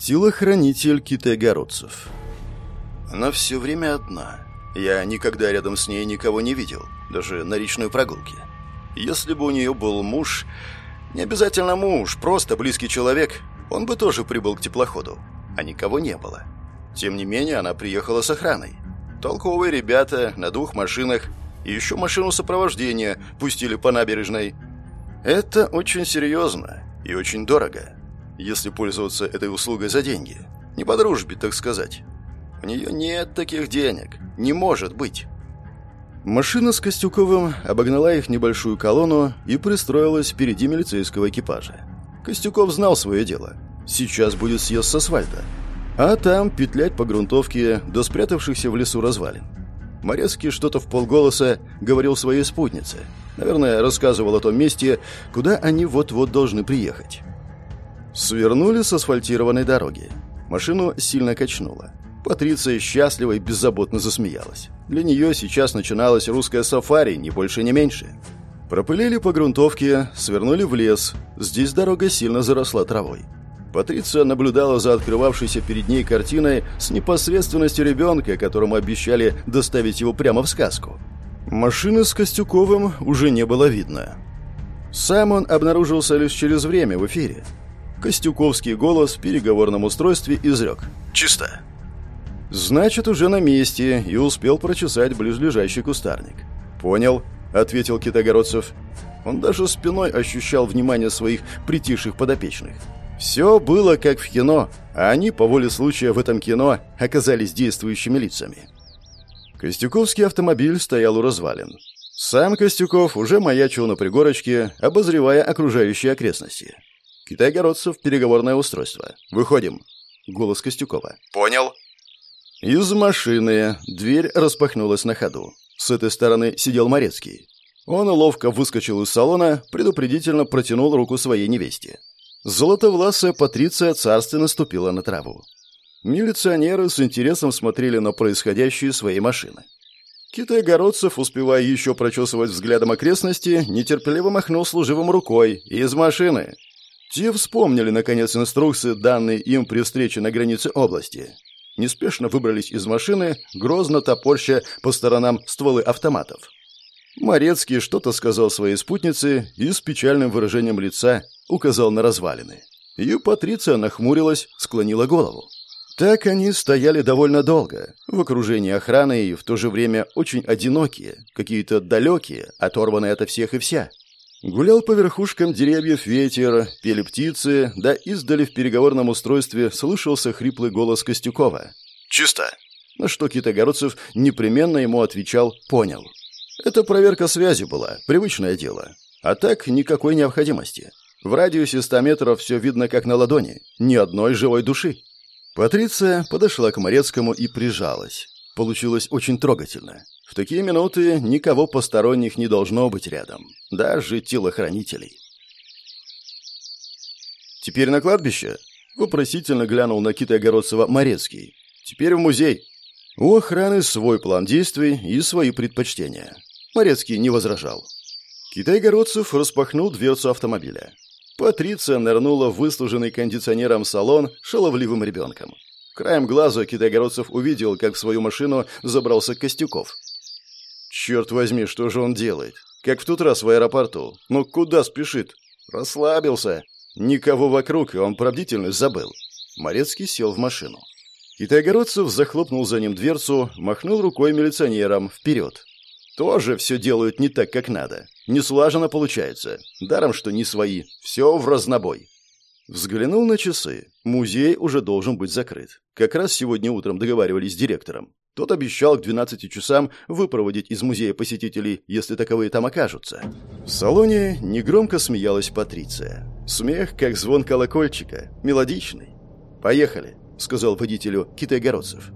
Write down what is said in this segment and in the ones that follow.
Телохранитель китайгородцев. Она все время одна. Я никогда рядом с ней никого не видел, даже на речной прогулке. Если бы у нее был муж, не обязательно муж, просто близкий человек, он бы тоже прибыл к теплоходу, а никого не было. Тем не менее, она приехала с охраной. Толковые ребята на двух машинах и еще машину сопровождения пустили по набережной. Это очень серьезно и очень дорого если пользоваться этой услугой за деньги. Не по дружбе, так сказать. У нее нет таких денег. Не может быть. Машина с Костюковым обогнала их небольшую колонну и пристроилась впереди милицейского экипажа. Костюков знал свое дело. Сейчас будет съезд с асфальта. А там петлять по грунтовке до спрятавшихся в лесу развалин. Морецкий что-то в полголоса говорил своей спутнице. Наверное, рассказывал о том месте, куда они вот-вот должны приехать. Свернули с асфальтированной дороги. Машину сильно качнуло. Патриция счастливо и беззаботно засмеялась. Для нее сейчас начиналось русское сафари, ни больше, ни меньше. Пропылили по грунтовке, свернули в лес. Здесь дорога сильно заросла травой. Патриция наблюдала за открывавшейся перед ней картиной с непосредственностью ребенка, которому обещали доставить его прямо в сказку. Машины с Костюковым уже не было видно. Сам он обнаружился лишь через время в эфире. Костюковский голос в переговорном устройстве изрек. «Чисто». «Значит, уже на месте и успел прочесать ближайший кустарник». «Понял», — ответил Китогородцев. Он даже спиной ощущал внимание своих притихших подопечных. Все было как в кино, а они, по воле случая в этом кино, оказались действующими лицами. Костюковский автомобиль стоял у развалин. Сам Костюков уже маячил на пригорочке, обозревая окружающие окрестности. Китайгородцев, переговорное устройство. Выходим. Голос Костюкова. Понял. Из машины дверь распахнулась на ходу. С этой стороны сидел Морецкий. Он ловко выскочил из салона, предупредительно протянул руку своей невесте. Золотовласая Патриция царственно ступила на траву. Милиционеры с интересом смотрели на происходящее своей машины. Китай-городцев, успевая еще прочесывать взглядом окрестности, нетерпеливо махнул служивым рукой. «Из машины!» Те вспомнили, наконец, инструкции, данные им при встрече на границе области. Неспешно выбрались из машины, грозно топорща по сторонам стволы автоматов. Морецкий что-то сказал своей спутнице и с печальным выражением лица указал на развалины. Ее Патриция нахмурилась, склонила голову. Так они стояли довольно долго, в окружении охраны и в то же время очень одинокие, какие-то далекие, оторванные ото всех и вся. Гулял по верхушкам деревьев ветер, пели птицы, да издали в переговорном устройстве слышался хриплый голос Костюкова. «Чисто!» На что Китогородцев непременно ему отвечал «понял». Это проверка связи была, привычное дело. А так никакой необходимости. В радиусе ста метров все видно как на ладони, ни одной живой души. Патриция подошла к Морецкому и прижалась. Получилось очень трогательно. В такие минуты никого посторонних не должно быть рядом, даже телохранителей. «Теперь на кладбище?» — вопросительно глянул на Кита-Огородцева Морецкий. «Теперь в музей». У охраны свой план действий и свои предпочтения. Морецкий не возражал. Китай-Городцев распахнул дверцу автомобиля. Патриция нырнула в выслуженный кондиционером салон шаловливым ребенком. Краем глаза Китай-Городцев увидел, как в свою машину забрался Костюков. Черт возьми, что же он делает? Как в тот раз в аэропорту. Но куда спешит? Расслабился. Никого вокруг, и он пробдительность забыл. Морецкий сел в машину. Китайгородцев захлопнул за ним дверцу, махнул рукой милиционерам вперед. Тоже все делают не так, как надо. Не слаженно получается. Даром, что не свои. Все в разнобой. Взглянул на часы. Музей уже должен быть закрыт. Как раз сегодня утром договаривались с директором. Тот обещал к 12 часам выпроводить из музея посетителей, если таковые там окажутся. В салоне негромко смеялась Патриция. Смех, как звон колокольчика, мелодичный. «Поехали», — сказал водителю Китайгородцев.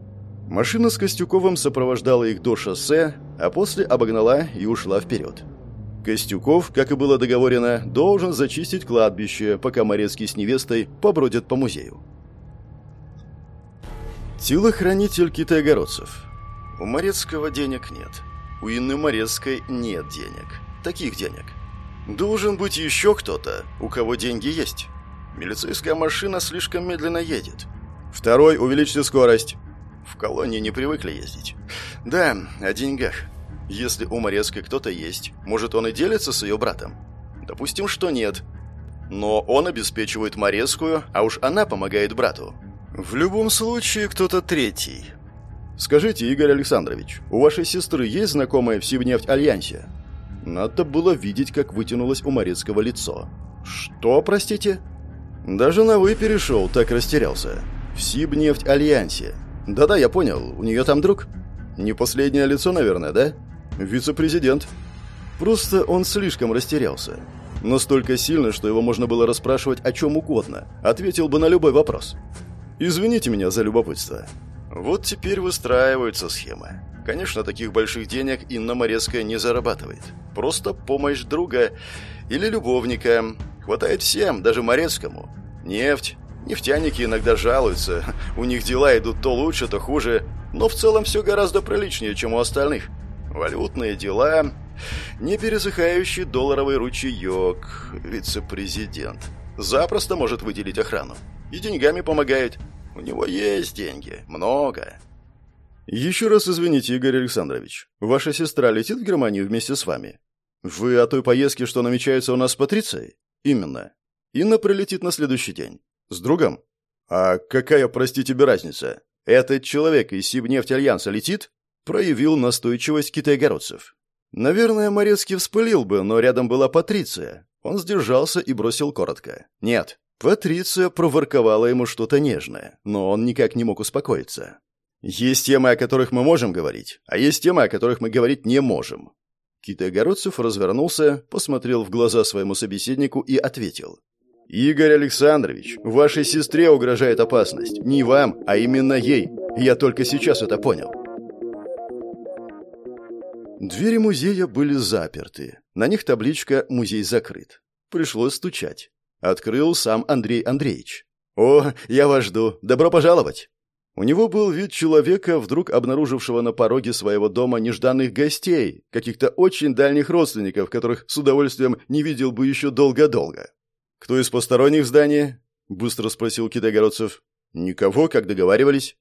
Машина с Костюковым сопровождала их до шоссе, а после обогнала и ушла вперед. Костюков, как и было договорено, должен зачистить кладбище, пока Морецкий с невестой побродят по музею. Телохранитель китайгородцев. У Морецкого денег нет. У Инны Морецкой нет денег. Таких денег. Должен быть еще кто-то, у кого деньги есть. Милицейская машина слишком медленно едет. Второй, увеличьте скорость. В колонии не привыкли ездить. Да, о деньгах. Если у Морецкой кто-то есть, может, он и делится с ее братом? Допустим, что нет. Но он обеспечивает Морецкую, а уж она помогает брату. В любом случае, кто-то третий. Скажите, Игорь Александрович, у вашей сестры есть знакомая в Сибнефть Альянсе? Надо было видеть, как вытянулось у Морецкого лицо. Что, простите? Даже на «вы» перешел, так растерялся. В Сибнефть Альянсе. Да-да, я понял, у нее там друг. Не последнее лицо, наверное, да? Вице-президент. Просто он слишком растерялся. Настолько сильно, что его можно было расспрашивать о чем угодно. Ответил бы на любой вопрос. «Извините меня за любопытство». Вот теперь выстраиваются схемы. Конечно, таких больших денег Инна Морецкая не зарабатывает. Просто помощь друга или любовника. Хватает всем, даже Морецкому. Нефть. Нефтяники иногда жалуются. У них дела идут то лучше, то хуже. Но в целом все гораздо приличнее, чем у остальных. Валютные дела, не пересыхающий долларовый ручеек, вице-президент. Запросто может выделить охрану. И деньгами помогает. У него есть деньги. Много. Еще раз извините, Игорь Александрович. Ваша сестра летит в Германию вместе с вами? Вы о той поездке, что намечается у нас с Патрицией? Именно. Инна прилетит на следующий день. С другом? А какая, прости тебе, разница? Этот человек из Сибнефть Альянса летит? Проявил настойчивость китайгородцев. Наверное, Морецкий вспылил бы, но рядом была Патриция. Он сдержался и бросил коротко. «Нет». Патриция проворковала ему что-то нежное, но он никак не мог успокоиться. «Есть темы, о которых мы можем говорить, а есть темы, о которых мы говорить не можем». Китайгородцев развернулся, посмотрел в глаза своему собеседнику и ответил. «Игорь Александрович, вашей сестре угрожает опасность. Не вам, а именно ей. Я только сейчас это понял». Двери музея были заперты. На них табличка «Музей закрыт». Пришлось стучать. Открыл сам Андрей Андреевич. «О, я вас жду. Добро пожаловать!» У него был вид человека, вдруг обнаружившего на пороге своего дома нежданных гостей, каких-то очень дальних родственников, которых с удовольствием не видел бы еще долго-долго. «Кто из посторонних в здании?» — быстро спросил Китайгородцев. «Никого, как договаривались».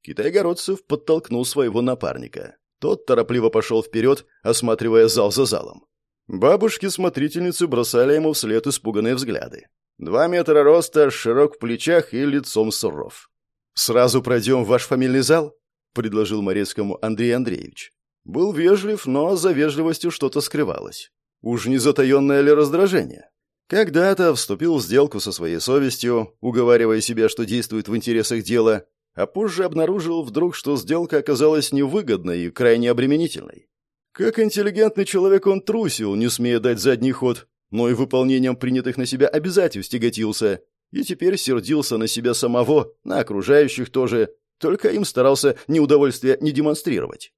Китайгородцев подтолкнул своего напарника. Тот торопливо пошел вперед, осматривая зал за залом. Бабушки-смотрительницы бросали ему вслед испуганные взгляды. Два метра роста, широк в плечах и лицом суров. «Сразу пройдем в ваш фамильный зал?» — предложил Морецкому Андрей Андреевич. Был вежлив, но за вежливостью что-то скрывалось. Уж не затаенное ли раздражение? Когда-то вступил в сделку со своей совестью, уговаривая себя, что действует в интересах дела, а позже обнаружил вдруг, что сделка оказалась невыгодной и крайне обременительной. Как интеллигентный человек он трусил, не смея дать задний ход, но и выполнением принятых на себя обязательств тяготился, и теперь сердился на себя самого, на окружающих тоже, только им старался неудовольствие не демонстрировать.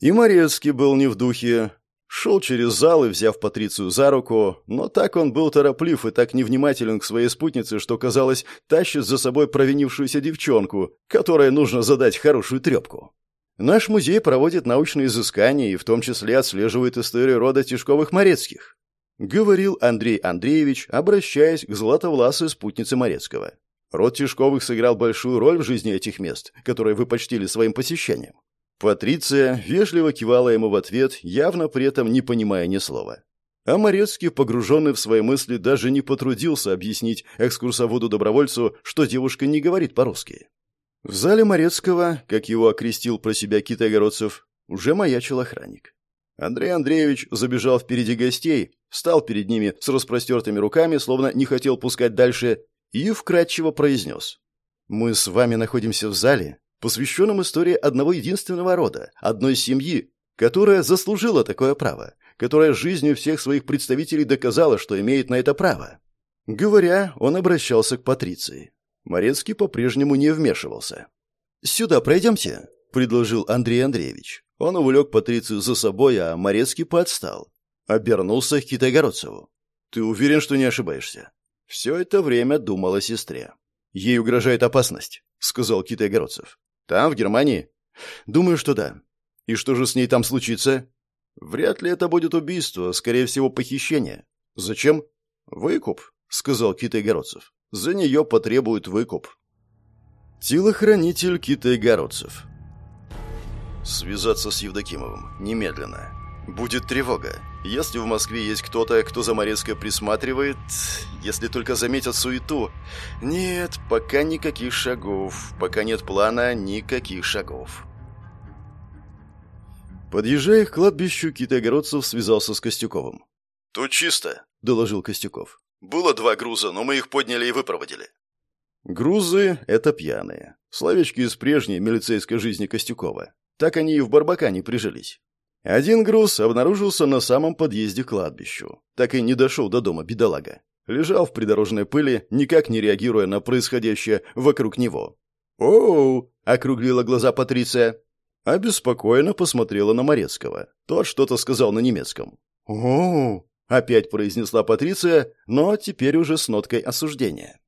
И Морецкий был не в духе, Шел через зал и, взяв Патрицию за руку, но так он был тороплив и так невнимателен к своей спутнице, что, казалось, тащит за собой провинившуюся девчонку, которой нужно задать хорошую трепку. Наш музей проводит научные изыскания и в том числе отслеживает историю рода Тишковых Морецких, говорил Андрей Андреевич, обращаясь к златовласой спутнице Морецкого. Род Тишковых сыграл большую роль в жизни этих мест, которые вы почтили своим посещением. Патриция вежливо кивала ему в ответ, явно при этом не понимая ни слова. А Морецкий, погруженный в свои мысли, даже не потрудился объяснить экскурсоводу-добровольцу, что девушка не говорит по-русски. В зале Морецкого, как его окрестил про себя Китайгородцев, уже маячил охранник. Андрей Андреевич забежал впереди гостей, встал перед ними с распростертыми руками, словно не хотел пускать дальше, и вкратчиво произнес. «Мы с вами находимся в зале, посвященном истории одного единственного рода, одной семьи, которая заслужила такое право, которая жизнью всех своих представителей доказала, что имеет на это право. Говоря, он обращался к Патриции. Морецкий по-прежнему не вмешивался. «Сюда пройдемте», — предложил Андрей Андреевич. Он увлек Патрицию за собой, а Морецкий подстал. Обернулся к Китайгородцеву. «Ты уверен, что не ошибаешься?» Все это время думал о сестре. «Ей угрожает опасность», — сказал Китайгородцев. Там, в Германии? Думаю, что да. И что же с ней там случится? Вряд ли это будет убийство, скорее всего, похищение. Зачем? Выкуп, сказал Китай Городцев. За нее потребуют выкуп. Телохранитель китайгородцев. Связаться с Евдокимовым. Немедленно. Будет тревога. Если в Москве есть кто-то, кто за Морецкой присматривает, если только заметят суету... Нет, пока никаких шагов. Пока нет плана, никаких шагов. Подъезжая к кладбищу, китайгородцев связался с Костюковым. «Тут чисто», — доложил Костюков. «Было два груза, но мы их подняли и выпроводили». Грузы — это пьяные. Словечки из прежней милицейской жизни Костюкова. Так они и в Барбакане прижились. Один груз обнаружился на самом подъезде к кладбищу. Так и не дошел до дома бедолага. Лежал в придорожной пыли, никак не реагируя на происходящее вокруг него. «Оу!» — округлила глаза Патриция. Обеспокоенно посмотрела на Морецкого. Тот что-то сказал на немецком. «Оу!» — опять произнесла Патриция, но теперь уже с ноткой осуждения.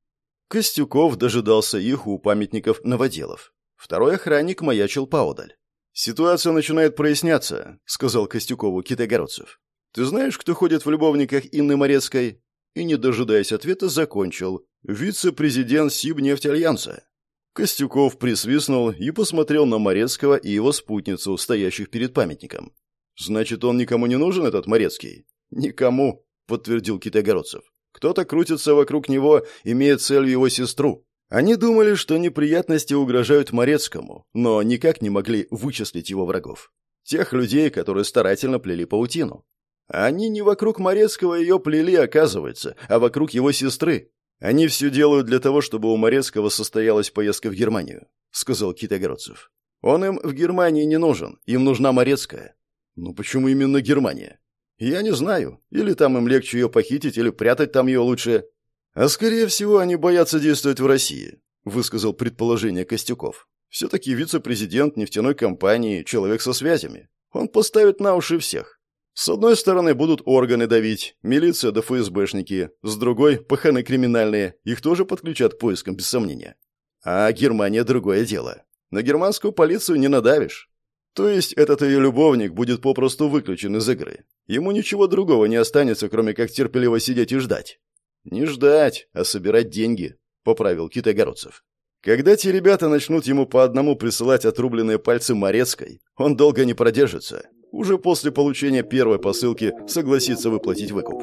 Костюков дожидался их у памятников новоделов. Второй охранник маячил поодаль. «Ситуация начинает проясняться», — сказал Костюкову Китайгородцев. «Ты знаешь, кто ходит в любовниках Инны Морецкой?» И, не дожидаясь ответа, закончил. «Вице-президент Сибнефтеальянса». Костюков присвистнул и посмотрел на Морецкого и его спутницу, стоящих перед памятником. «Значит, он никому не нужен, этот Морецкий?» «Никому», — подтвердил Китайгородцев. «Кто-то крутится вокруг него, имея целью его сестру. Они думали, что неприятности угрожают Морецкому, но никак не могли вычислить его врагов. Тех людей, которые старательно плели паутину. Они не вокруг Морецкого ее плели, оказывается, а вокруг его сестры. Они все делают для того, чтобы у Морецкого состоялась поездка в Германию, сказал Китайгородцев. Он им в Германии не нужен, им нужна Морецкая. Ну почему именно Германия? Я не знаю. Или там им легче ее похитить, или прятать там ее лучше. «А скорее всего, они боятся действовать в России», — высказал предположение Костюков. «Все-таки вице-президент нефтяной компании, человек со связями. Он поставит на уши всех. С одной стороны будут органы давить, милиция да ФСБшники, с другой — паханы криминальные, их тоже подключат к поискам, без сомнения. А Германия — другое дело. На германскую полицию не надавишь. То есть этот ее любовник будет попросту выключен из игры. Ему ничего другого не останется, кроме как терпеливо сидеть и ждать. «Не ждать, а собирать деньги», — поправил Китайгородцев. «Когда те ребята начнут ему по одному присылать отрубленные пальцы Морецкой, он долго не продержится. Уже после получения первой посылки согласится выплатить выкуп».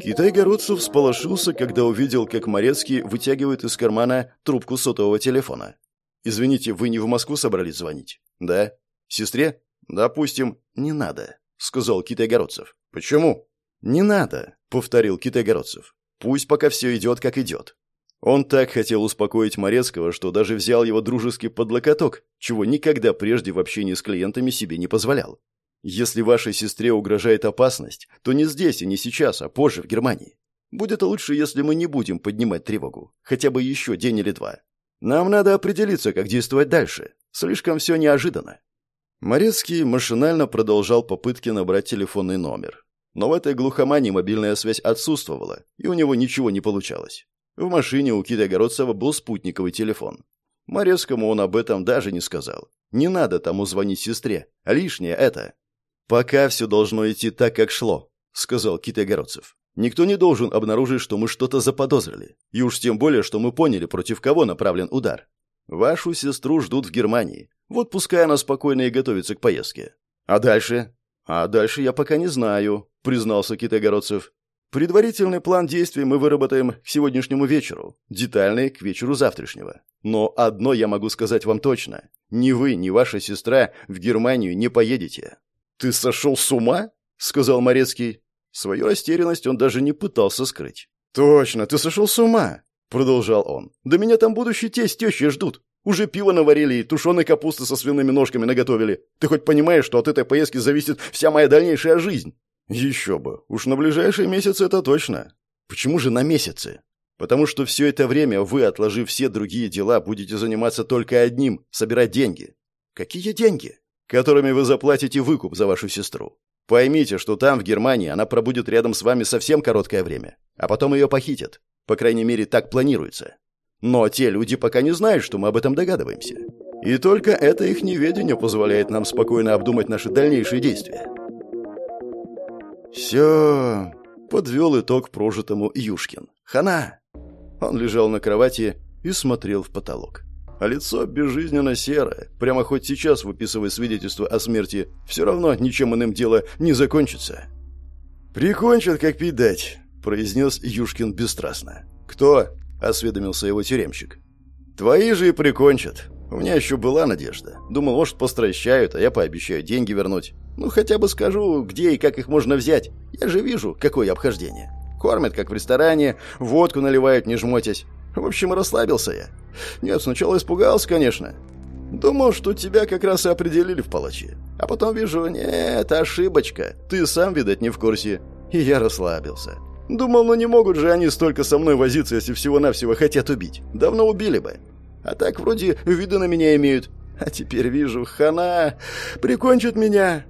Китай-городцев сполошился, когда увидел, как Морецкий вытягивает из кармана трубку сотового телефона. «Извините, вы не в Москву собрались звонить?» «Да». «Сестре?» «Допустим, не надо», — сказал Китай-городцев. «Почему?» «Не надо», — повторил Китайгородцев. «Пусть пока все идет, как идет». Он так хотел успокоить Морецкого, что даже взял его дружески под локоток, чего никогда прежде в общении с клиентами себе не позволял. «Если вашей сестре угрожает опасность, то не здесь и не сейчас, а позже в Германии. Будет лучше, если мы не будем поднимать тревогу, хотя бы еще день или два. Нам надо определиться, как действовать дальше. Слишком все неожиданно». Морецкий машинально продолжал попытки набрать телефонный номер. Но в этой глухомании мобильная связь отсутствовала, и у него ничего не получалось. В машине у Кита Городцева был спутниковый телефон. Морецкому он об этом даже не сказал. Не надо тому звонить сестре, лишнее это. «Пока все должно идти так, как шло», — сказал Китай-Городцев. «Никто не должен обнаружить, что мы что-то заподозрили. И уж тем более, что мы поняли, против кого направлен удар. Вашу сестру ждут в Германии. Вот пускай она спокойно и готовится к поездке. А дальше? А дальше я пока не знаю признался Китайгородцев. Предварительный план действий мы выработаем к сегодняшнему вечеру, детальный к вечеру завтрашнего. Но одно я могу сказать вам точно. Ни вы, ни ваша сестра в Германию не поедете. Ты сошел с ума? сказал Морецкий. Свою растерянность он даже не пытался скрыть. Точно, ты сошел с ума, продолжал он. Да меня там будущий тесть тещи ждут. Уже пиво наварили и тушеной капусты со свиными ножками наготовили. Ты хоть понимаешь, что от этой поездки зависит вся моя дальнейшая жизнь? Еще бы. Уж на ближайшие месяцы это точно. Почему же на месяцы? Потому что все это время вы, отложив все другие дела, будете заниматься только одним – собирать деньги. Какие деньги? Которыми вы заплатите выкуп за вашу сестру. Поймите, что там, в Германии, она пробудет рядом с вами совсем короткое время, а потом ее похитят. По крайней мере, так планируется. Но те люди пока не знают, что мы об этом догадываемся. И только это их неведение позволяет нам спокойно обдумать наши дальнейшие действия. «Все...» — подвел итог прожитому Юшкин. «Хана!» Он лежал на кровати и смотрел в потолок. А лицо безжизненно серое. Прямо хоть сейчас, выписывая свидетельство о смерти, все равно ничем иным дело не закончится. «Прикончат, как пить дать», — произнес Юшкин бесстрастно. «Кто?» — осведомился его тюремщик. «Твои же и прикончат. У меня еще была надежда. Думал, может, постращают, а я пообещаю деньги вернуть. Ну, хотя бы скажу, где и как их можно взять. Я же вижу, какое обхождение. Кормят, как в ресторане, водку наливают, не жмотясь. В общем, расслабился я. Нет, сначала испугался, конечно. Думал, что тебя как раз и определили в палачи. А потом вижу, нет, ошибочка. Ты сам, видать, не в курсе. И я расслабился. Думал, ну не могут же они столько со мной возиться, если всего-навсего хотят убить. Давно убили бы. А так вроде виды на меня имеют. А теперь вижу, хана, прикончат меня.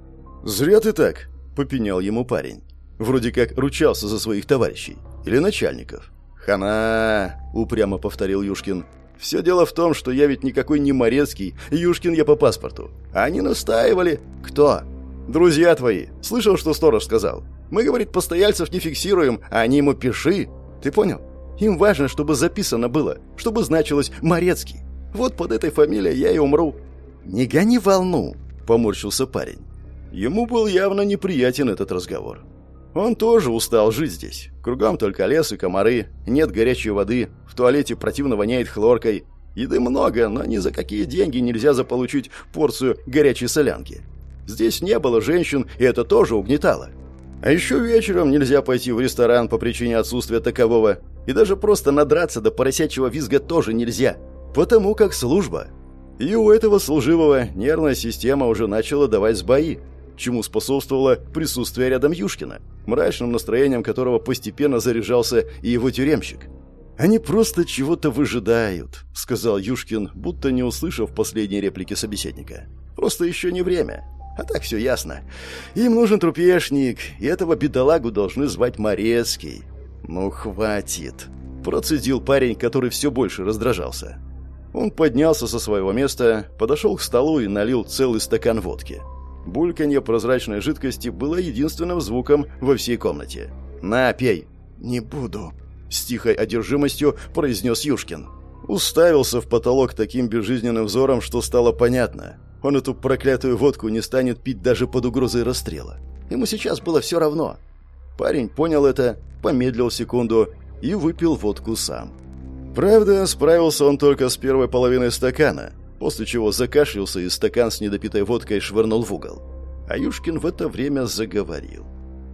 Зря ты так, попенял ему парень. Вроде как ручался за своих товарищей. Или начальников. «Хана!» — упрямо повторил Юшкин. «Все дело в том, что я ведь никакой не Морецкий, Юшкин я по паспорту. Они настаивали...» «Кто?» «Друзья твои. Слышал, что сторож сказал. Мы, говорит, постояльцев не фиксируем, а они ему пиши. Ты понял? Им важно, чтобы записано было, чтобы значилось «Морецкий». Вот под этой фамилией я и умру». «Не гони волну», — поморщился парень. Ему был явно неприятен этот разговор. Он тоже устал жить здесь. Кругом только лес и комары, нет горячей воды, в туалете противно воняет хлоркой. Еды много, но ни за какие деньги нельзя заполучить порцию горячей солянки. Здесь не было женщин, и это тоже угнетало. А еще вечером нельзя пойти в ресторан по причине отсутствия такового. И даже просто надраться до поросячьего визга тоже нельзя. Потому как служба. И у этого служивого нервная система уже начала давать сбои чему способствовало присутствие рядом Юшкина, мрачным настроением которого постепенно заряжался и его тюремщик. «Они просто чего-то выжидают», — сказал Юшкин, будто не услышав последней реплики собеседника. «Просто еще не время. А так все ясно. Им нужен трупешник, и этого бедолагу должны звать Морецкий». «Ну, хватит», — процедил парень, который все больше раздражался. Он поднялся со своего места, подошел к столу и налил целый стакан водки. Бульканье прозрачной жидкости было единственным звуком во всей комнате. «На, пей!» «Не буду!» С тихой одержимостью произнес Юшкин. Уставился в потолок таким безжизненным взором, что стало понятно. Он эту проклятую водку не станет пить даже под угрозой расстрела. Ему сейчас было все равно. Парень понял это, помедлил секунду и выпил водку сам. Правда, справился он только с первой половиной стакана – после чего закашлялся и стакан с недопитой водкой швырнул в угол. А Юшкин в это время заговорил.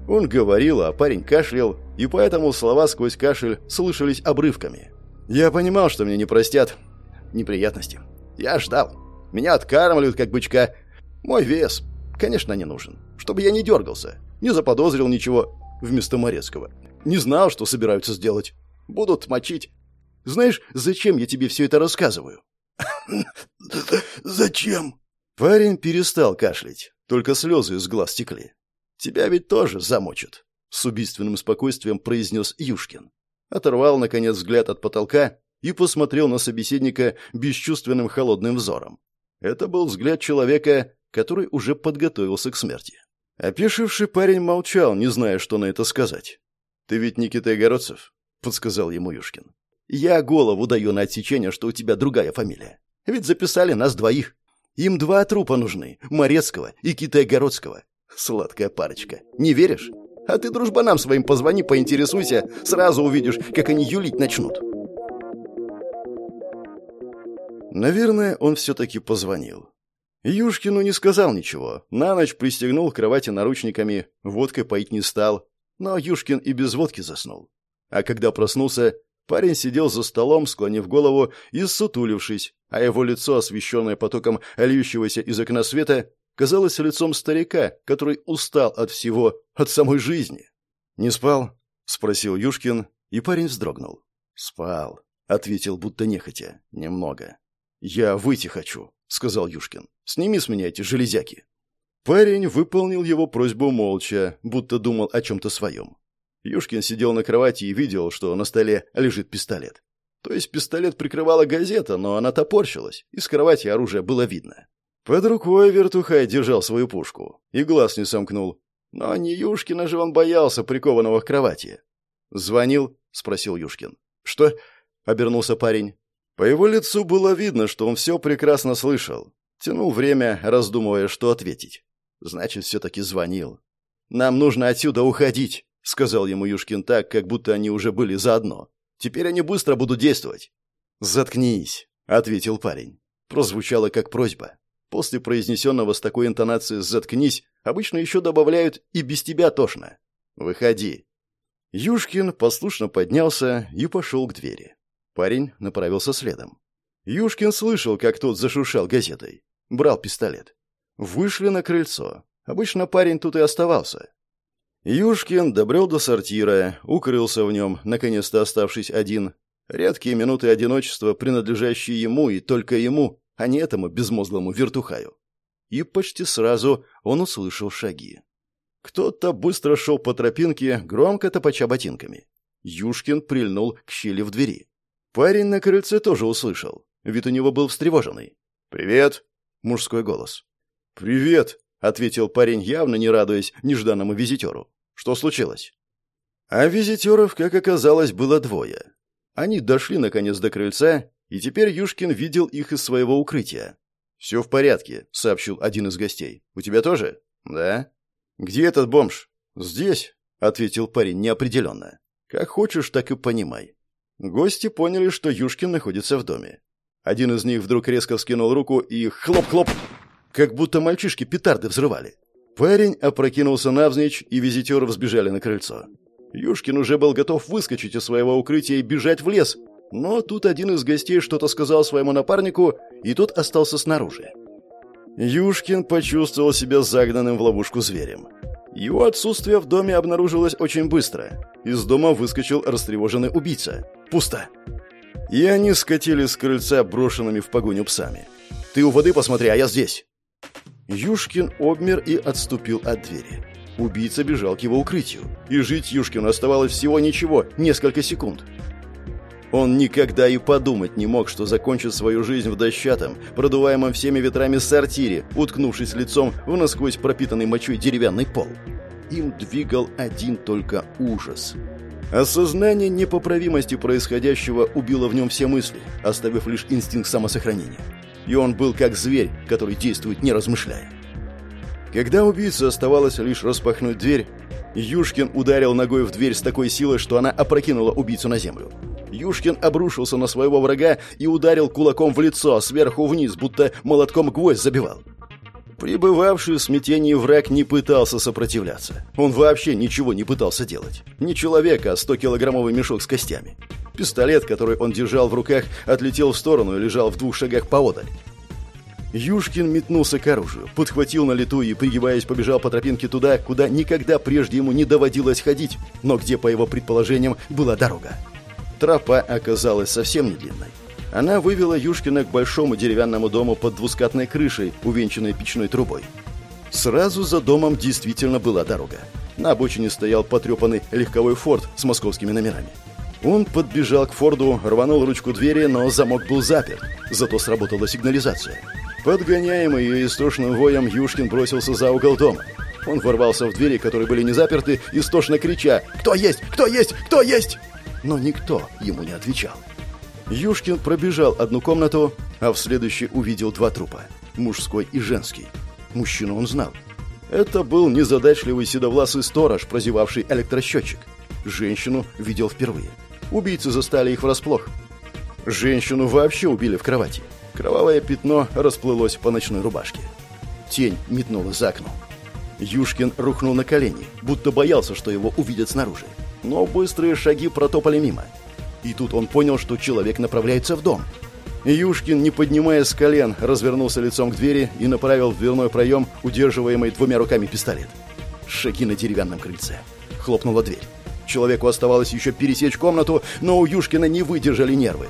Он говорил, а парень кашлял, и поэтому слова сквозь кашель слышались обрывками. «Я понимал, что мне не простят неприятности. Я ждал. Меня откармливают, как бычка. Мой вес, конечно, не нужен. Чтобы я не дергался, не заподозрил ничего вместо Морецкого. Не знал, что собираются сделать. Будут мочить. Знаешь, зачем я тебе все это рассказываю?» «Зачем?» Парень перестал кашлять, только слезы из глаз текли. «Тебя ведь тоже замочат», — с убийственным спокойствием произнес Юшкин. Оторвал, наконец, взгляд от потолка и посмотрел на собеседника бесчувственным холодным взором. Это был взгляд человека, который уже подготовился к смерти. Опешивший парень молчал, не зная, что на это сказать. «Ты ведь Никита Егородцев?» — подсказал ему Юшкин. Я голову даю на отсечение, что у тебя другая фамилия. Ведь записали нас двоих. Им два трупа нужны — Морецкого и Китая-Городского. Сладкая парочка. Не веришь? А ты дружбанам своим позвони, поинтересуйся, сразу увидишь, как они юлить начнут. Наверное, он все-таки позвонил. Юшкину не сказал ничего. На ночь пристегнул к кровати наручниками, водкой поить не стал. Но Юшкин и без водки заснул. А когда проснулся, Парень сидел за столом, склонив голову и сутулившись, а его лицо, освещенное потоком льющегося из окна света, казалось лицом старика, который устал от всего, от самой жизни. «Не спал?» — спросил Юшкин, и парень вздрогнул. «Спал», — ответил будто нехотя. «Немного». «Я выйти хочу», — сказал Юшкин. «Сними с меня эти железяки». Парень выполнил его просьбу молча, будто думал о чем-то своем. Юшкин сидел на кровати и видел, что на столе лежит пистолет. То есть пистолет прикрывала газета, но она топорщилась, и с кровати оружие было видно. Под рукой вертухай держал свою пушку и глаз не сомкнул. Но не Юшкина же он боялся, прикованного к кровати. «Звонил?» — спросил Юшкин. «Что?» — обернулся парень. По его лицу было видно, что он все прекрасно слышал. Тянул время, раздумывая, что ответить. Значит, все-таки звонил. «Нам нужно отсюда уходить», — сказал ему Юшкин так, как будто они уже были заодно. «Теперь они быстро будут действовать». «Заткнись», — ответил парень. Прозвучало как просьба. После произнесенного с такой интонацией «заткнись» обычно еще добавляют «и без тебя тошно». «Выходи». Юшкин послушно поднялся и пошел к двери. Парень направился следом. Юшкин слышал, как тот зашуршал газетой. Брал пистолет. Вышли на крыльцо. Обычно парень тут и оставался. Юшкин добрел до сортира, укрылся в нем, наконец-то оставшись один. Редкие минуты одиночества, принадлежащие ему и только ему, а не этому безмозглому вертухаю. И почти сразу он услышал шаги. Кто-то быстро шел по тропинке, громко топача ботинками. Юшкин прильнул к щели в двери. Парень на крыльце тоже услышал. Вид у него был встревоженный. «Привет!» — мужской голос. «Привет!» — ответил парень, явно не радуясь нежданному визитеру. «Что случилось?» А визитеров, как оказалось, было двое. Они дошли, наконец, до крыльца, и теперь Юшкин видел их из своего укрытия. «Все в порядке», — сообщил один из гостей. «У тебя тоже?» «Да». «Где этот бомж?» «Здесь», — ответил парень неопределенно. «Как хочешь, так и понимай». Гости поняли, что Юшкин находится в доме. Один из них вдруг резко вскинул руку и хлоп-хлоп как будто мальчишки петарды взрывали. Парень опрокинулся навзничь, и визитеры взбежали на крыльцо. Юшкин уже был готов выскочить из своего укрытия и бежать в лес, но тут один из гостей что-то сказал своему напарнику, и тот остался снаружи. Юшкин почувствовал себя загнанным в ловушку зверем. Его отсутствие в доме обнаружилось очень быстро. Из дома выскочил растревоженный убийца. Пусто. И они скатили с крыльца брошенными в погоню псами. «Ты у воды посмотри, а я здесь!» Юшкин обмер и отступил от двери. Убийца бежал к его укрытию, и жить Юшкину оставалось всего ничего, несколько секунд. Он никогда и подумать не мог, что закончит свою жизнь в дощатом, продуваемом всеми ветрами сортире, уткнувшись лицом в насквозь пропитанный мочой деревянный пол. Им двигал один только ужас. Осознание непоправимости происходящего убило в нем все мысли, оставив лишь инстинкт самосохранения и он был как зверь, который действует не размышляя. Когда убийце оставалось лишь распахнуть дверь, Юшкин ударил ногой в дверь с такой силой, что она опрокинула убийцу на землю. Юшкин обрушился на своего врага и ударил кулаком в лицо, сверху вниз, будто молотком гвоздь забивал. Прибывавший в смятении враг не пытался сопротивляться. Он вообще ничего не пытался делать. Не человека, а 100-килограммовый мешок с костями. Пистолет, который он держал в руках, отлетел в сторону и лежал в двух шагах поодаль. Юшкин метнулся к оружию, подхватил на лету и, пригибаясь, побежал по тропинке туда, куда никогда прежде ему не доводилось ходить, но где, по его предположениям, была дорога. Тропа оказалась совсем не длинной. Она вывела Юшкина к большому деревянному дому под двускатной крышей, увенчанной печной трубой. Сразу за домом действительно была дорога. На обочине стоял потрепанный легковой форт с московскими номерами. Он подбежал к Форду, рванул ручку двери, но замок был заперт. Зато сработала сигнализация. Подгоняемый ее истошным воем, Юшкин бросился за угол дома. Он ворвался в двери, которые были не заперты, истошно крича «Кто есть? Кто есть? Кто есть?» Но никто ему не отвечал. Юшкин пробежал одну комнату, а в следующей увидел два трупа – мужской и женский. Мужчину он знал. Это был незадачливый седовласый сторож, прозевавший электросчетчик. Женщину видел впервые. Убийцы застали их врасплох. Женщину вообще убили в кровати. Кровавое пятно расплылось по ночной рубашке. Тень метнула за окном. Юшкин рухнул на колени, будто боялся, что его увидят снаружи. Но быстрые шаги протопали мимо – и тут он понял, что человек направляется в дом. Юшкин, не поднимая с колен, развернулся лицом к двери и направил в дверной проем, удерживаемый двумя руками пистолет. Шаги на деревянном крыльце. Хлопнула дверь. Человеку оставалось еще пересечь комнату, но у Юшкина не выдержали нервы.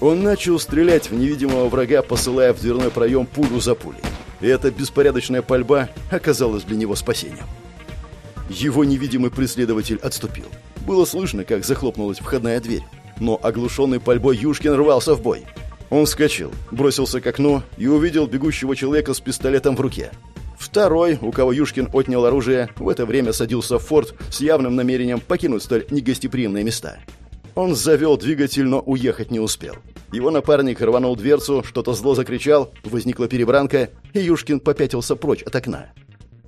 Он начал стрелять в невидимого врага, посылая в дверной проем пулю за пулей. И эта беспорядочная пальба оказалась для него спасением. Его невидимый преследователь отступил. Было слышно, как захлопнулась входная дверь но оглушенный пальбой Юшкин рвался в бой. Он вскочил, бросился к окну и увидел бегущего человека с пистолетом в руке. Второй, у кого Юшкин отнял оружие, в это время садился в форт с явным намерением покинуть столь негостеприимные места. Он завел двигатель, но уехать не успел. Его напарник рванул дверцу, что-то зло закричал, возникла перебранка, и Юшкин попятился прочь от окна.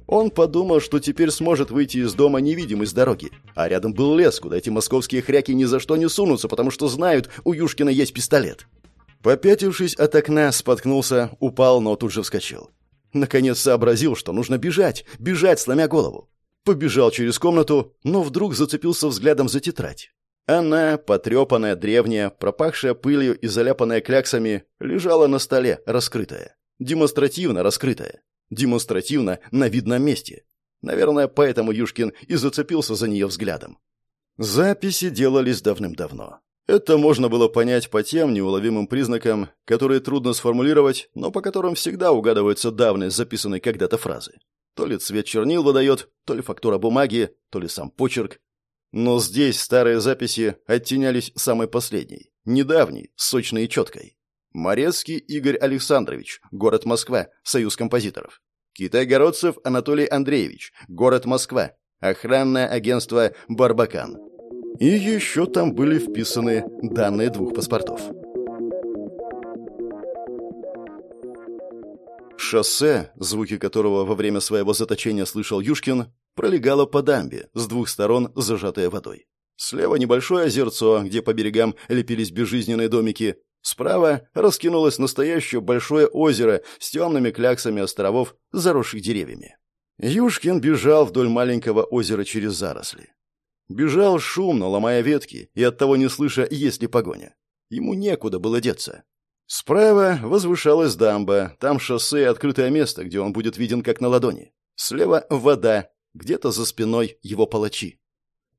Он подумал, что теперь сможет выйти из дома невидимый с дороги. А рядом был лес, куда эти московские хряки ни за что не сунутся, потому что знают, у Юшкина есть пистолет. Попятившись от окна, споткнулся, упал, но тут же вскочил. Наконец сообразил, что нужно бежать, бежать, сломя голову. Побежал через комнату, но вдруг зацепился взглядом за тетрадь. Она, потрепанная, древняя, пропахшая пылью и заляпанная кляксами, лежала на столе, раскрытая. Демонстративно раскрытая. Демонстративно на видном месте. Наверное, поэтому Юшкин и зацепился за нее взглядом. Записи делались давным-давно. Это можно было понять по тем неуловимым признакам, которые трудно сформулировать, но по которым всегда угадываются давные записанные когда-то фразы. То ли цвет чернил выдает, то ли фактура бумаги, то ли сам почерк. Но здесь старые записи оттенялись самой последней, недавней, сочной и четкой. Морецкий Игорь Александрович, город Москва, Союз композиторов. Китай-городцев Анатолий Андреевич, город Москва, охранное агентство «Барбакан». И еще там были вписаны данные двух паспортов. Шоссе, звуки которого во время своего заточения слышал Юшкин, пролегало по дамбе, с двух сторон зажатое водой. Слева небольшое озерцо, где по берегам лепились безжизненные домики, Справа раскинулось настоящее большое озеро с темными кляксами островов, заросших деревьями. Юшкин бежал вдоль маленького озера через заросли. Бежал шумно, ломая ветки, и оттого не слыша, есть ли погоня. Ему некуда было деться. Справа возвышалась дамба, там шоссе и открытое место, где он будет виден как на ладони. Слева вода, где-то за спиной его палачи.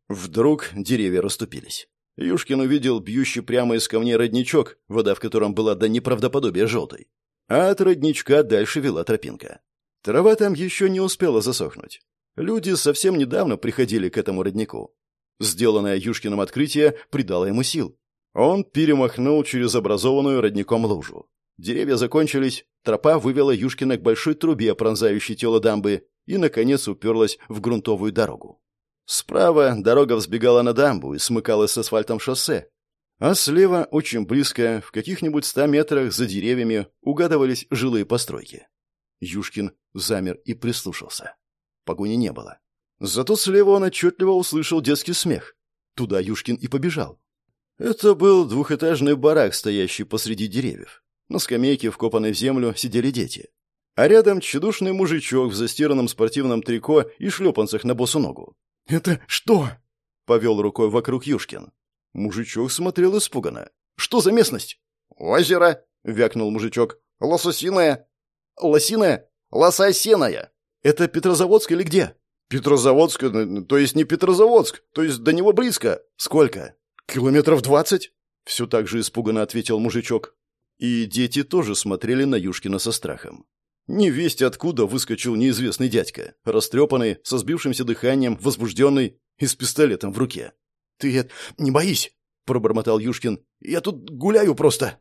Вдруг деревья расступились. Юшкин увидел бьющий прямо из камней родничок, вода в котором была до неправдоподобия желтой. А от родничка дальше вела тропинка. Трава там еще не успела засохнуть. Люди совсем недавно приходили к этому роднику. Сделанное Юшкиным открытие придало ему сил. Он перемахнул через образованную родником лужу. Деревья закончились, тропа вывела Юшкина к большой трубе, пронзающей тело дамбы, и, наконец, уперлась в грунтовую дорогу. Справа дорога взбегала на дамбу и смыкалась с асфальтом шоссе, а слева, очень близко, в каких-нибудь ста метрах за деревьями, угадывались жилые постройки. Юшкин замер и прислушался. Погони не было. Зато слева он отчетливо услышал детский смех. Туда Юшкин и побежал. Это был двухэтажный барак, стоящий посреди деревьев. На скамейке, вкопанной в землю, сидели дети. А рядом тщедушный мужичок в застиранном спортивном трико и шлепанцах на босу ногу. «Это что?» — повел рукой вокруг Юшкин. Мужичок смотрел испуганно. «Что за местность?» «Озеро», — вякнул мужичок. «Лососиное». «Лосиное?» «Лососиное». «Это Петрозаводск или где?» «Петрозаводск, то есть не Петрозаводск, то есть до него близко». «Сколько?» «Километров двадцать?» Все так же испуганно ответил мужичок. И дети тоже смотрели на Юшкина со страхом. Невесть откуда выскочил неизвестный дядька, растрепанный, со сбившимся дыханием, возбужденный и с пистолетом в руке. «Ты не боись!» — пробормотал Юшкин. «Я тут гуляю просто!»